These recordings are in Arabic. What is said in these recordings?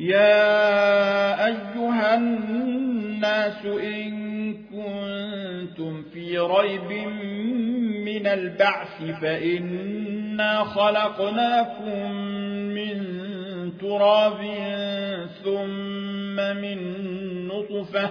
يا أيها الناس إن كنتم في ريب من البعث فإنا خلقناكم من تراب ثم من نطفة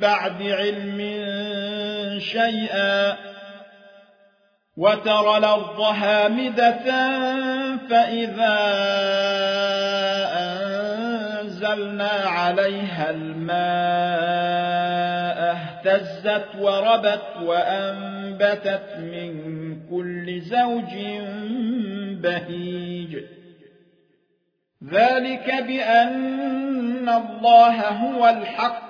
بعد علم شيئا وترى الأرض هامدة فإذا أنزلنا عليها الماء اهتزت وربت وأنبتت من كل زوج بهيج. ذلك بأن الله هو الحق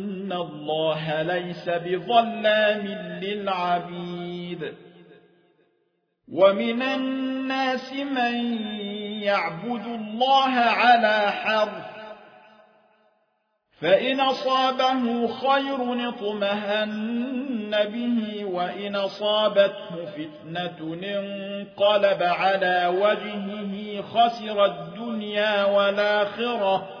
الله ليس بظلام للعبيد ومن الناس من يعبد الله على حرف فإن أصابه خير اطمهن به وإن أصابته فتنة انقلب على وجهه خسر الدنيا والآخرة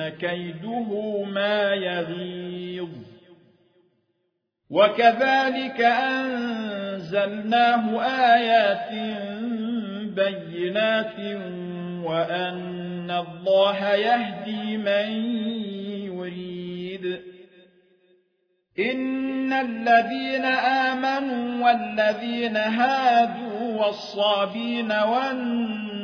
كيده ما يغيظ وكذلك أنزلناه آيات بينات وأن الله يهدي من يريد إن الذين آمنوا والذين هادوا والصابين والنصارى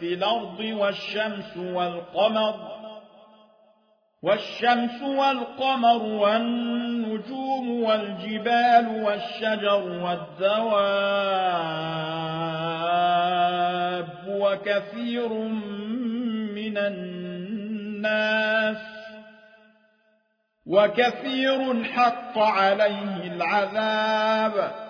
في الأرض والشمس والقمر والشمس والقمر والنجوم والجبال والشجر والدواب وكثير من الناس وكثير حق عليه العذاب.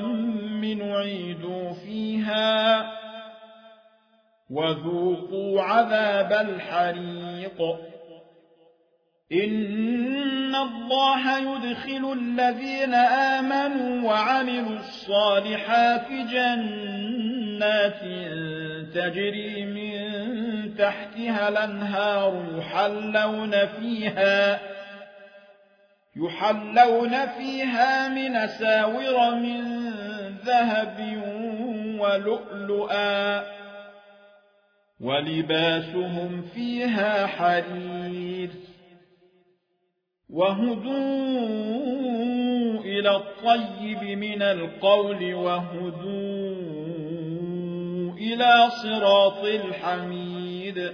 نعيدوا فيها وذوقوا عذاب الحريق. إن الله يدخل الذين آمنوا وعملوا الصالحات جنات تجري من تحتها الأنهار يحلون فيها يحلون فيها من ساور من ذهب ولؤلؤا ولباسهم فيها حرير وهدوا إلى الطيب من القول وهدوا إلى صراط الحميد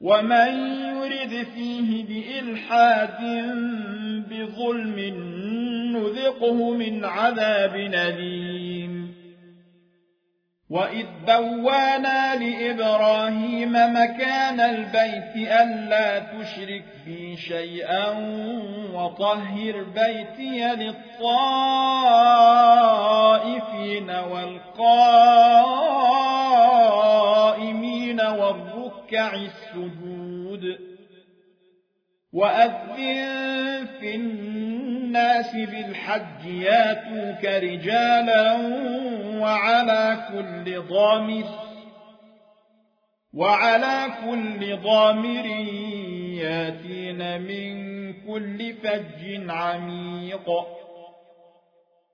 ومن يرد فيه بإلحاد بظلم نذقه من عذاب أليم وإذ بوانا لإبراهيم مكان البيت ألا تشرك بي شيئا وطهر بيتي للطائفين والقائمين والركع السجود وأذن في الناس بالحج ياتوك رجالا وعلى كل ضامر وعلى كل ضامر ياتين من كل فج عميق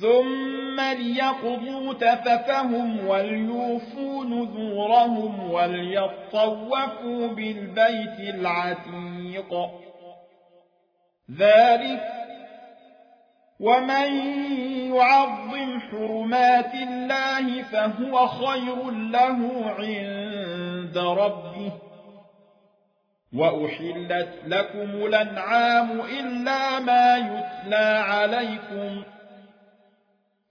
ثم ليقضوا تففهم وليوفوا نذورهم وليطوفوا بالبيت العتيق ذلك ومن يعظم حرمات الله فهو خير له عند ربه وأحلت لكم الأنعام إلا ما يتلى عليكم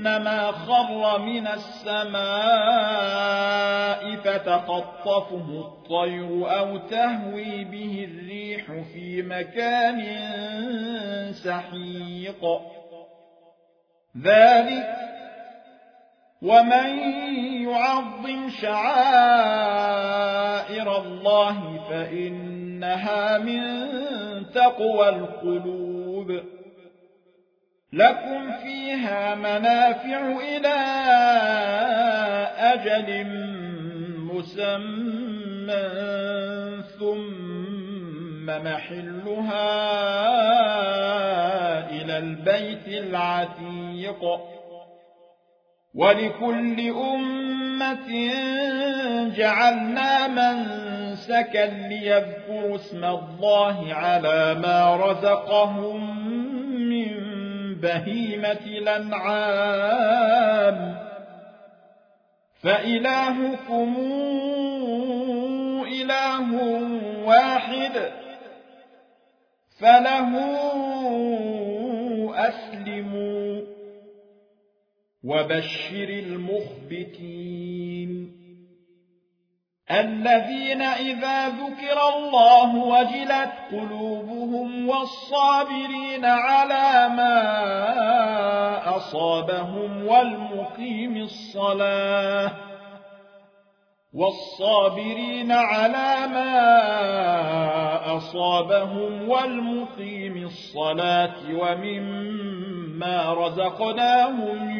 فكهنما خر من السماء فتخطفه الطير أو تهوي به الريح في مكان سحيق. ذلك ومن يعظم شعائر الله فإنها من تقوى القلوب. لكم فيها منافع إلى أجل مسمى ثم محلها إلى البيت العتيق ولكل أمة جعلنا منسكا ليذكروا اسم الله على ما رزقهم من بهيمة الأنعام. فإلهكم إله واحد فله أسلموا. وبشر المخبتين. الذين إذا ذكر الله وجلت قلوبهم والصابرين على ما أصابهم والمقيم الصلاة والصابرين على ما أصابهم والمقيم الصلاة ومما رزقناهم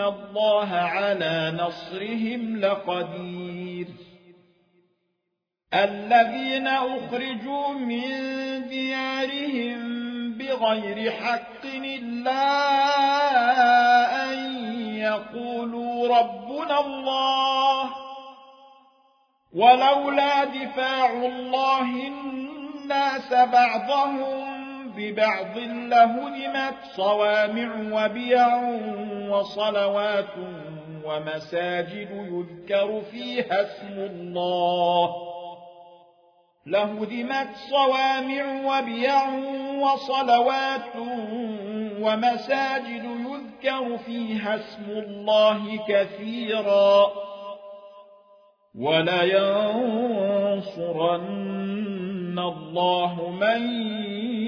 الله على نصرهم لقدير الذين أخرجوا من ديارهم بغير حق إلا أن يقولوا ربنا الله ولولا دفاع الله الناس بعضهم ببعض لهدمت صوامع وبيع وصلوات ومساجد يذكر فيها اسم الله. لهدمت صوامع وبيع وصلوات ومساجد يذكر فيها اسم الله كثيرا. ولينصرن الله من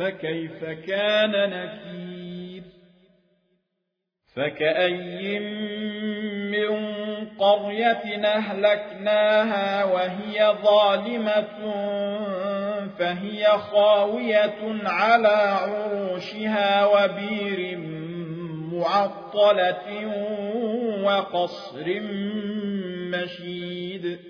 فكيف كان نكير؟ فكأي من قرية أهلكناها وهي ظالمة فهي خاوية على عروشها وبير معطلة وقصر مشيد.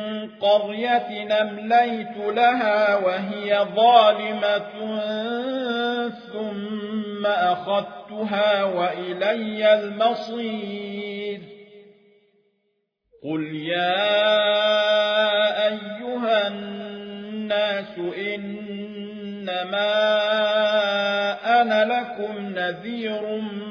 قرية نمليت لها وهي ظالمة ثم أخذتها وإلي المصير. قل يا أيها الناس إنما أنا لكم نذير مبين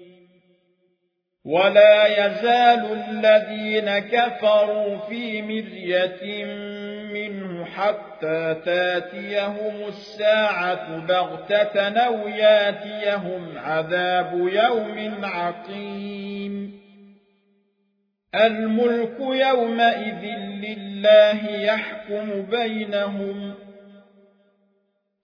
ولا يزال الذين كفروا في مرية منه حتى تاتيهم الساعة بغتة أو ياتيهم عذاب يوم عقيم. الملك يومئذ لله يحكم بينهم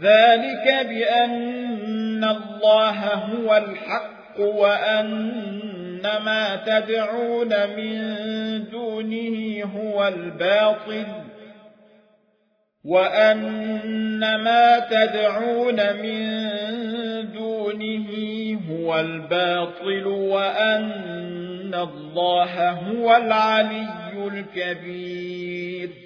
ذلك بأن الله هو الحق وأن ما تدعون من دونه هو الباطل وأن ما تدعون من دونه هو الباطل وأن الله هو العلي الكبير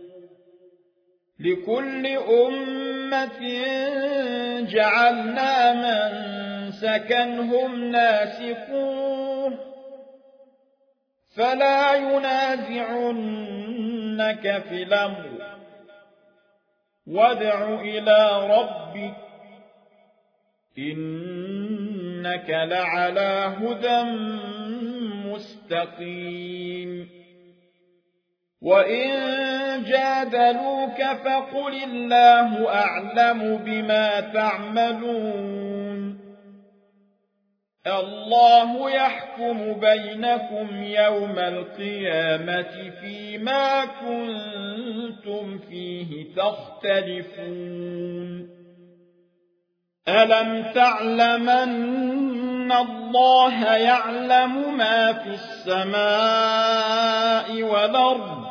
لكل أمة جعلنا من سكنهم ناسقوه فلا ينازعنك في الأمر. وادع إلى ربك. إنك لعلى هدى مستقيم. وإن جادلوك فقل الله أعلم بما تعملون الله يحكم بينكم يوم القيامة فيما كنتم فيه تختلفون ألم تعلمن الله يعلم ما في السماء والأرض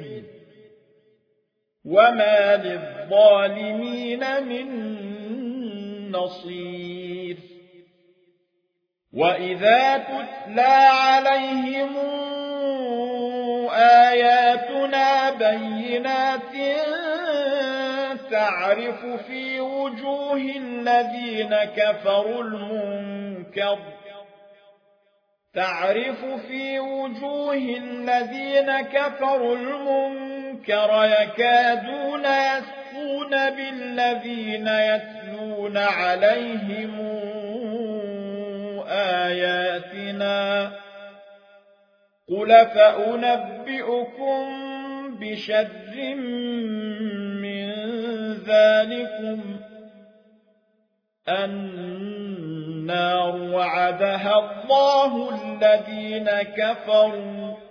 وما للظالمين من نصير وإذا تتلى عليهم آياتنا بينات تعرف في وجوه الذين كفروا المنكر تعرف في وجوه الذين كفروا المنكر يكادون يسقون بالذين يتلون عليهم آياتنا. قل فأنبئكم بشر من ذلكم؟ النار وعدها الله الذين كفروا.